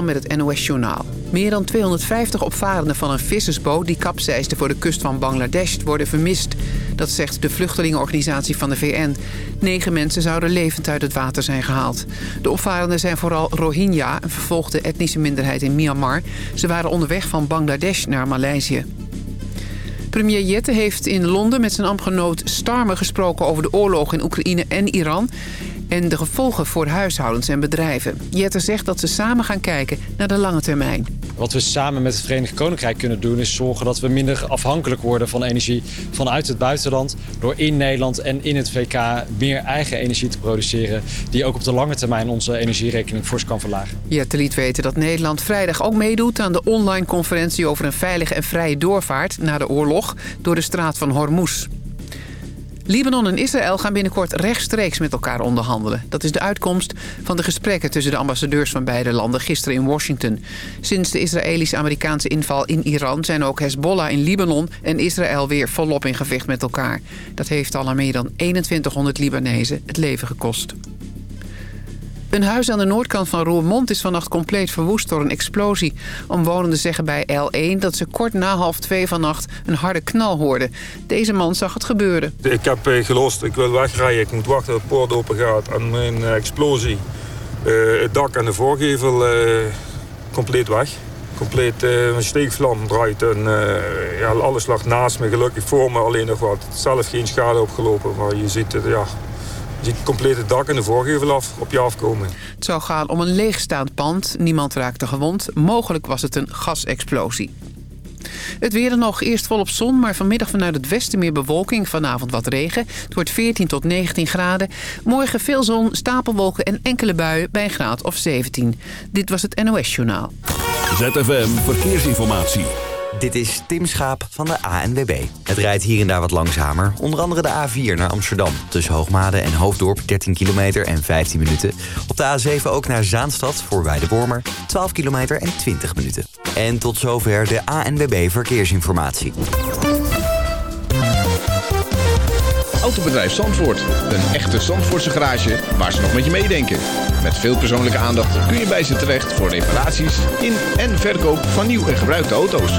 Met het NOS Journaal. Meer dan 250 opvarenden van een vissersboot die kapseisde voor de kust van Bangladesh worden vermist. Dat zegt de vluchtelingenorganisatie van de VN. Negen mensen zouden levend uit het water zijn gehaald. De opvarenden zijn vooral Rohingya, een vervolgde etnische minderheid in Myanmar. Ze waren onderweg van Bangladesh naar Maleisië. Premier Jette heeft in Londen met zijn ambtgenoot Starmer gesproken over de oorlog in Oekraïne en Iran en de gevolgen voor huishoudens en bedrijven. Jette zegt dat ze samen gaan kijken naar de lange termijn. Wat we samen met het Verenigd Koninkrijk kunnen doen... is zorgen dat we minder afhankelijk worden van energie vanuit het buitenland... door in Nederland en in het VK meer eigen energie te produceren... die ook op de lange termijn onze energierekening fors kan verlagen. Jette liet weten dat Nederland vrijdag ook meedoet... aan de online conferentie over een veilige en vrije doorvaart... na de oorlog door de straat van Hormuz. Libanon en Israël gaan binnenkort rechtstreeks met elkaar onderhandelen. Dat is de uitkomst van de gesprekken tussen de ambassadeurs van beide landen gisteren in Washington. Sinds de Israëlisch-Amerikaanse inval in Iran zijn ook Hezbollah in Libanon en Israël weer volop in gevecht met elkaar. Dat heeft al aan meer dan 2100 Libanezen het leven gekost. Een huis aan de noordkant van Roermond is vannacht compleet verwoest door een explosie. Omwonenden zeggen bij L1 dat ze kort na half twee vannacht een harde knal hoorden. Deze man zag het gebeuren. Ik heb eh, gelost, ik wil wegrijden, ik moet wachten tot de poort open gaat. En mijn eh, explosie, uh, het dak en de voorgevel compleet weg. Compleet een steekvlam draait en ja, alles lag naast me, gelukkig voor me alleen nog wat. Zelf geen schade opgelopen, maar je ziet het, ja, ziet het complete dak en de voorgevel af, op je afkomen. Het zou gaan om een leegstaand pand. Niemand raakte gewond. Mogelijk was het een gasexplosie. Het weer nog eerst volop zon, maar vanmiddag vanuit het westen meer bewolking. Vanavond wat regen. Het wordt 14 tot 19 graden. Morgen veel zon, stapelwolken en enkele buien bij een graad of 17. Dit was het NOS Journaal. ZFM Verkeersinformatie. Dit is Tim Schaap van de ANWB. Het rijdt hier en daar wat langzamer. Onder andere de A4 naar Amsterdam. Tussen Hoogmade en Hoofddorp 13 kilometer en 15 minuten. Op de A7 ook naar Zaanstad voor Weidewormer 12 kilometer en 20 minuten. En tot zover de ANWB Verkeersinformatie. Autobedrijf Zandvoort. Een echte Zandvoortse garage waar ze nog met je meedenken. Met veel persoonlijke aandacht kun je bij ze terecht voor reparaties in en verkoop van nieuw en gebruikte auto's.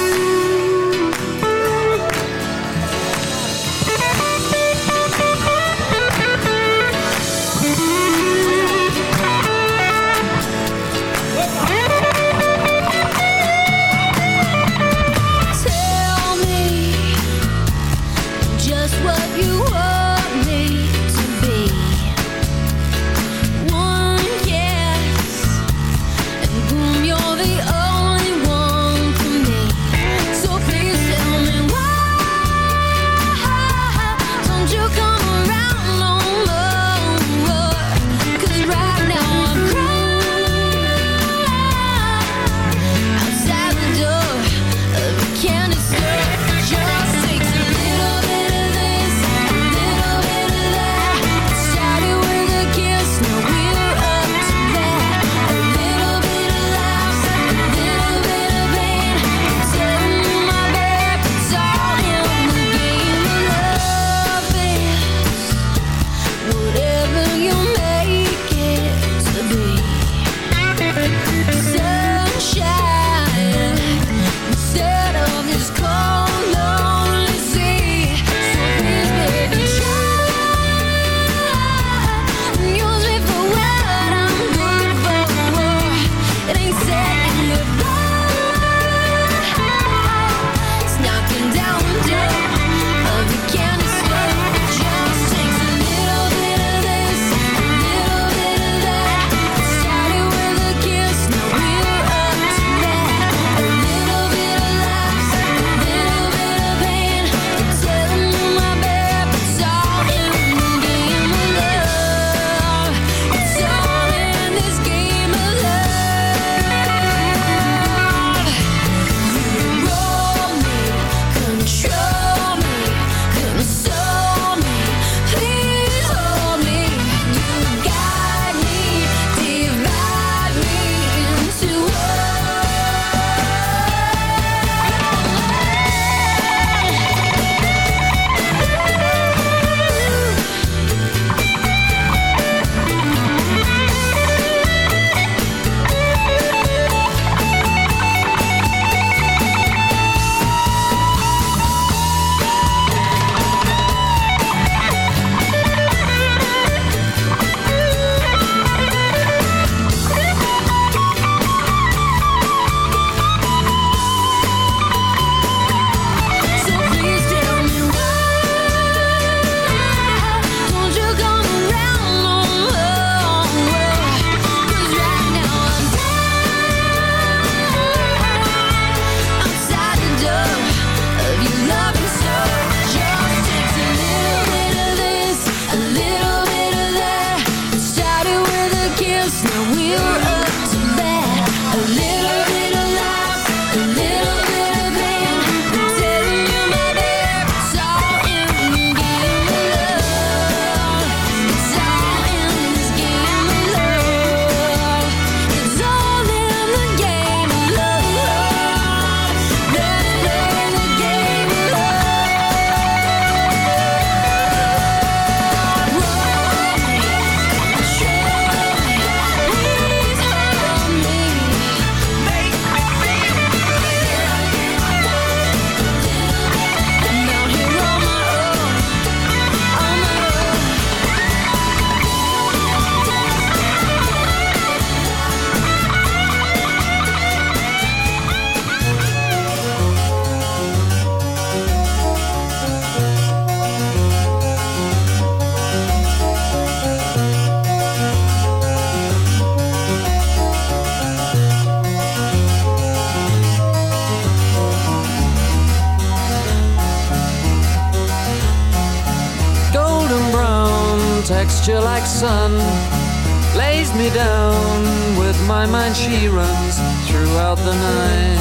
out the night.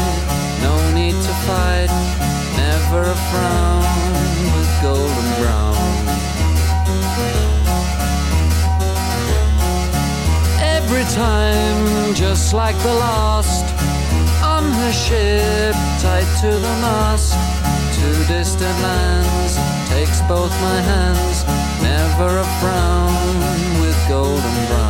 No need to fight, never a frown with golden brown. Every time, just like the last, on the ship, tied to the mast. Two distant lands, takes both my hands, never a frown with golden brown.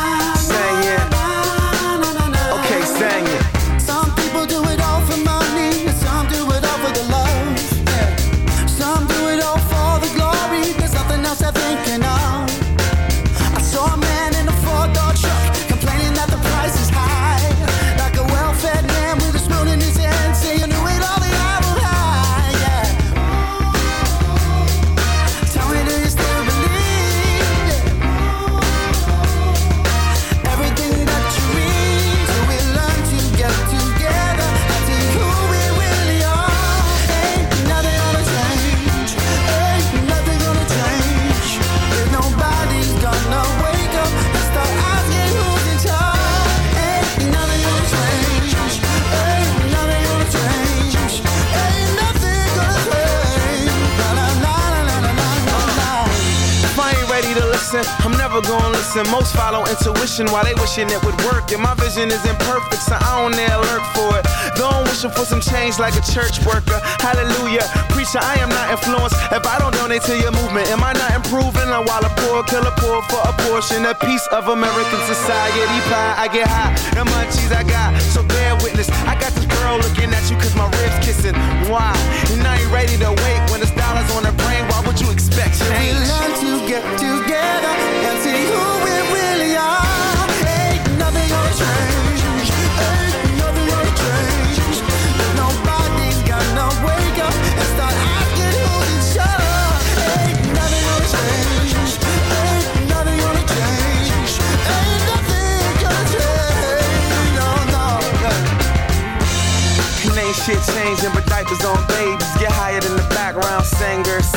I'm never gonna listen. Most follow intuition while they wishing it would work. And my vision is imperfect, so I don't dare lurk for it. Don't wishing for some change like a church worker. Hallelujah. Preacher, I am not influenced. If I don't donate to your movement, am I not improving? Or while a poor killer poor for a portion, a piece of American society pie. I get high, the munchies I got. So bear witness. I got this girl looking at you cause my ribs kissing. Why? And I ain't ready to wait when it's dollars on the brain. Why would you expect We learn to get together and see who we really are. Background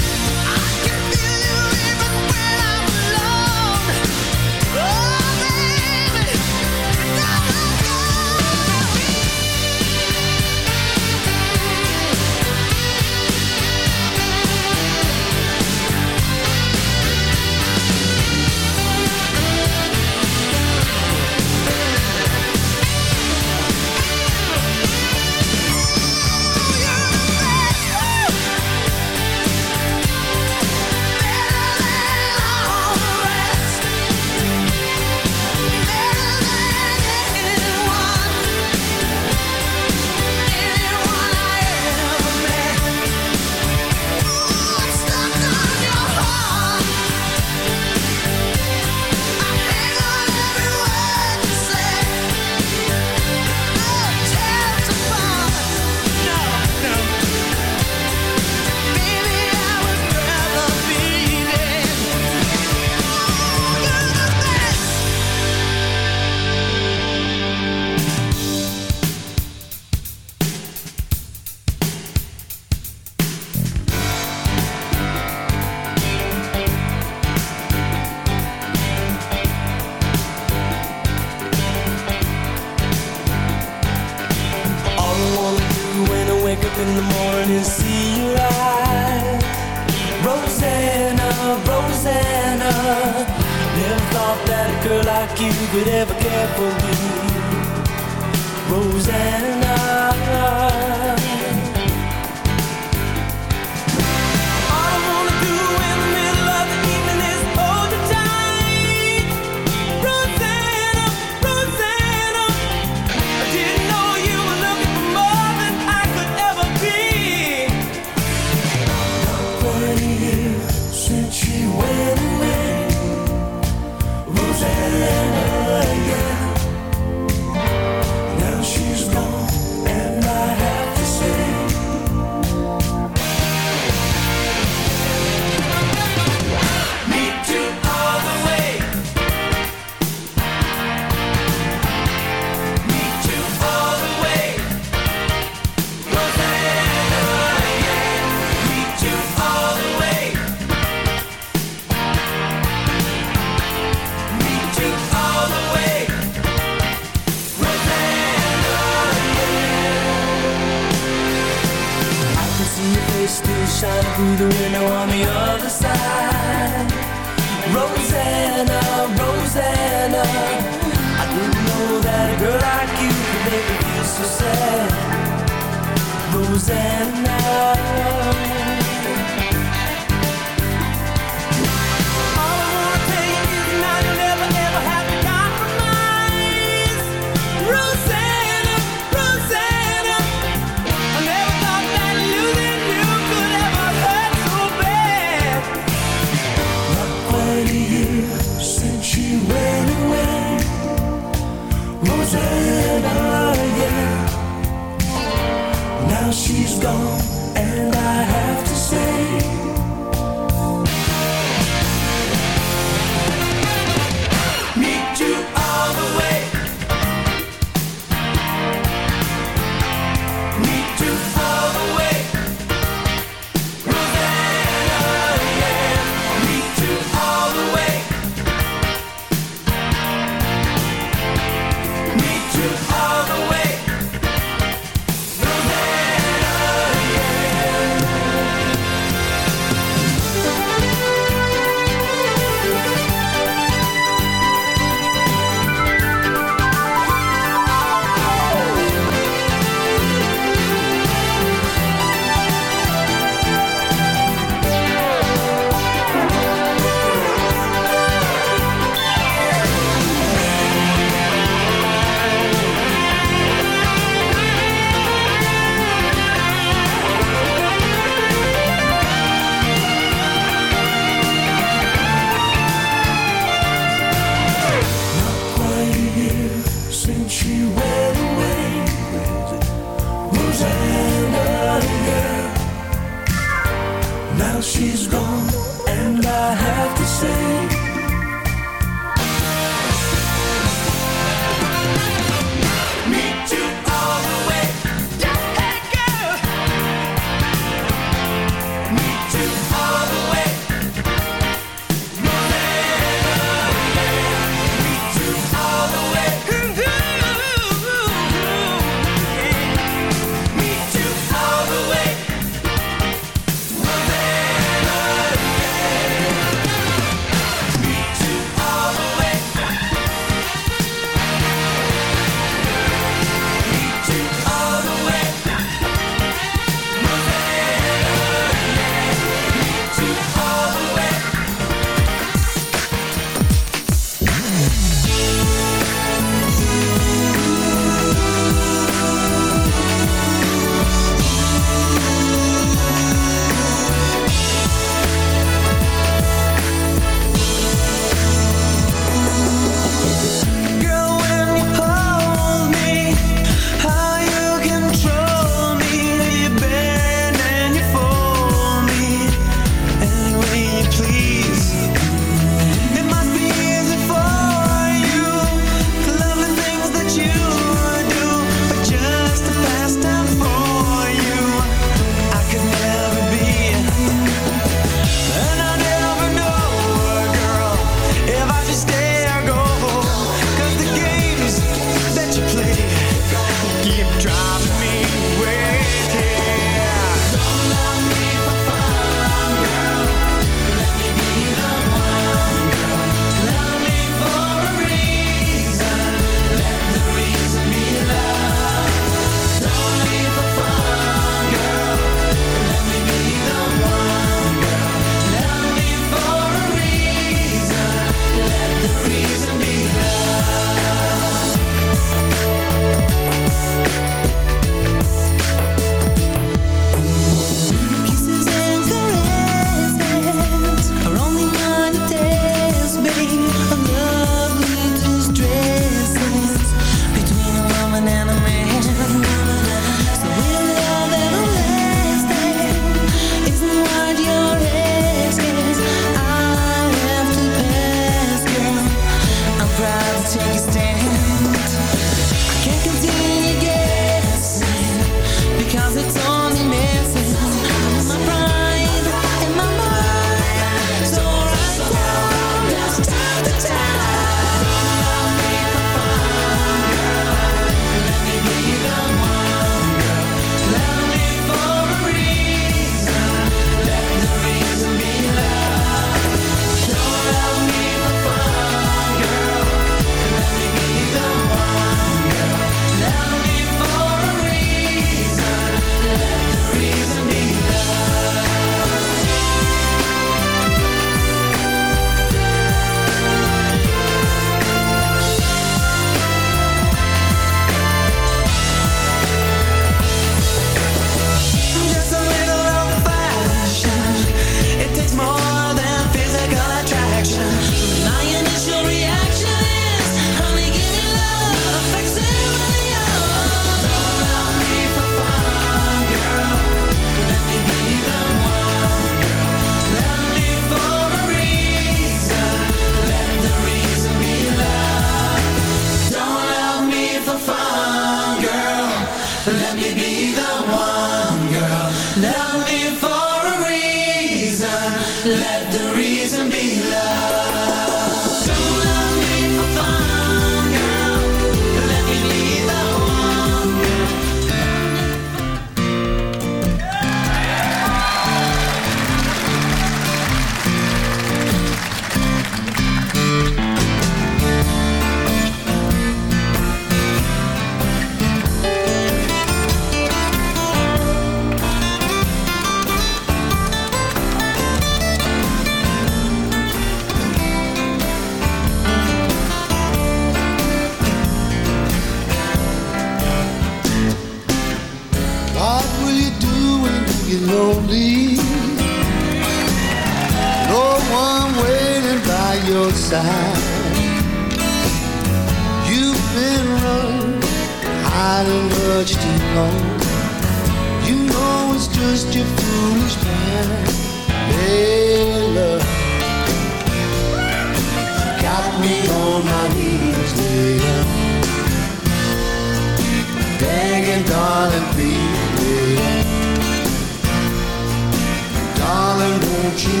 you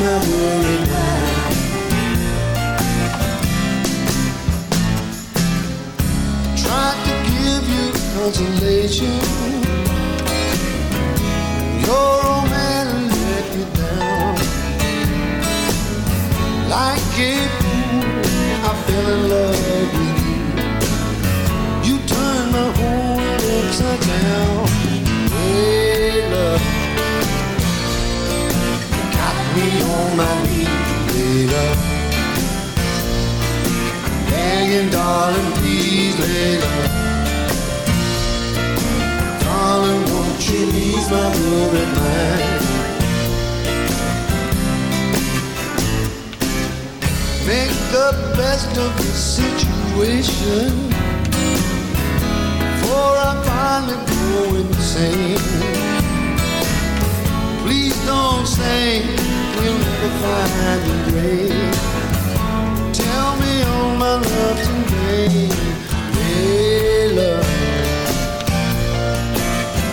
my worry now? Tried to give you consolation. Your let me down. Like a fool, I fell in love with you. You turned my whole world upside down. Me on my knees, love. Begging, darling, please, love. Darling, won't you ease my worried mind? Make the best of the situation before I finally go insane. Please don't say find. Tell me all my love,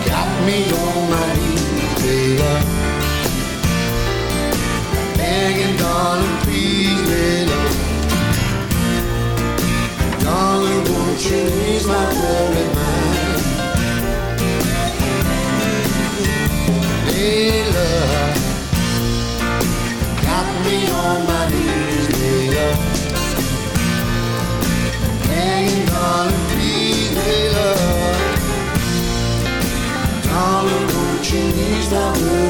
got me on my knees. Begging, darling, please, love. Darling, won't you ease my mind? You ease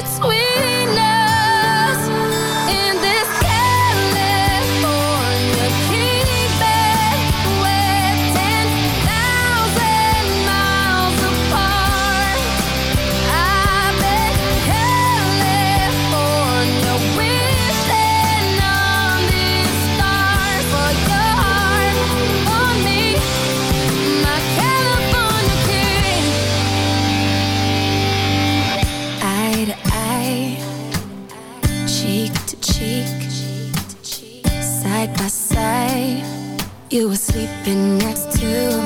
You were sleeping next to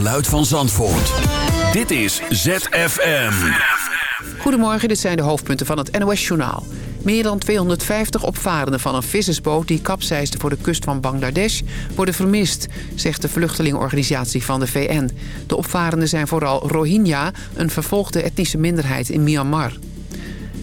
geluid van Zandvoort. Dit is ZFM. Goedemorgen, dit zijn de hoofdpunten van het NOS-journaal. Meer dan 250 opvarenden van een vissersboot die kapseisde voor de kust van Bangladesh worden vermist, zegt de vluchtelingenorganisatie van de VN. De opvarenden zijn vooral Rohingya, een vervolgde etnische minderheid in Myanmar.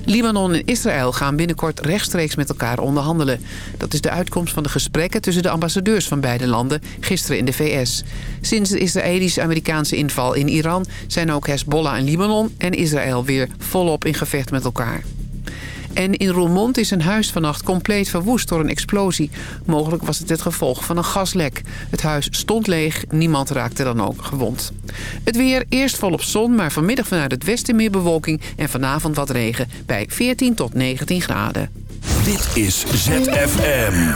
Libanon en Israël gaan binnenkort rechtstreeks met elkaar onderhandelen. Dat is de uitkomst van de gesprekken tussen de ambassadeurs van beide landen gisteren in de VS. Sinds de Israëlisch-Amerikaanse inval in Iran zijn ook Hezbollah in Libanon en Israël weer volop in gevecht met elkaar. En in Roermond is een huis vannacht compleet verwoest door een explosie. Mogelijk was het het gevolg van een gaslek. Het huis stond leeg, niemand raakte dan ook gewond. Het weer eerst volop zon, maar vanmiddag vanuit het westen meer bewolking... en vanavond wat regen bij 14 tot 19 graden. Dit is ZFM.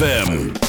ZFM.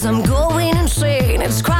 Cause I'm going insane. It's crazy.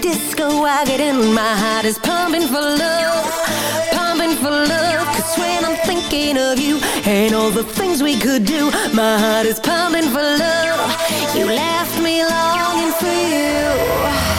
disco, I get in. My heart is pumping for love, pumping for love. Cause when I'm thinking of you and all the things we could do, my heart is pumping for love. You left me longing for you.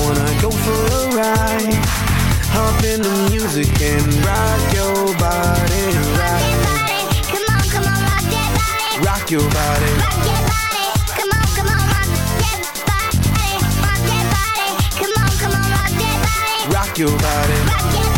Wanna go for a ride. Hop in the music and rock your body. Rock, body, Come on, come on, rock that body. rock your body. Rock that body. Come on, come on, rock that body. Rock that body. Come on, come on, rock that body. Rock your body.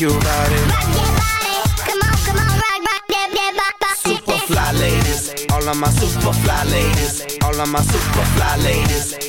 your body. Rock that body. Come on, come on, rock, rock that, that, body. Super fly ladies, all of my super fly ladies, all of my super fly ladies,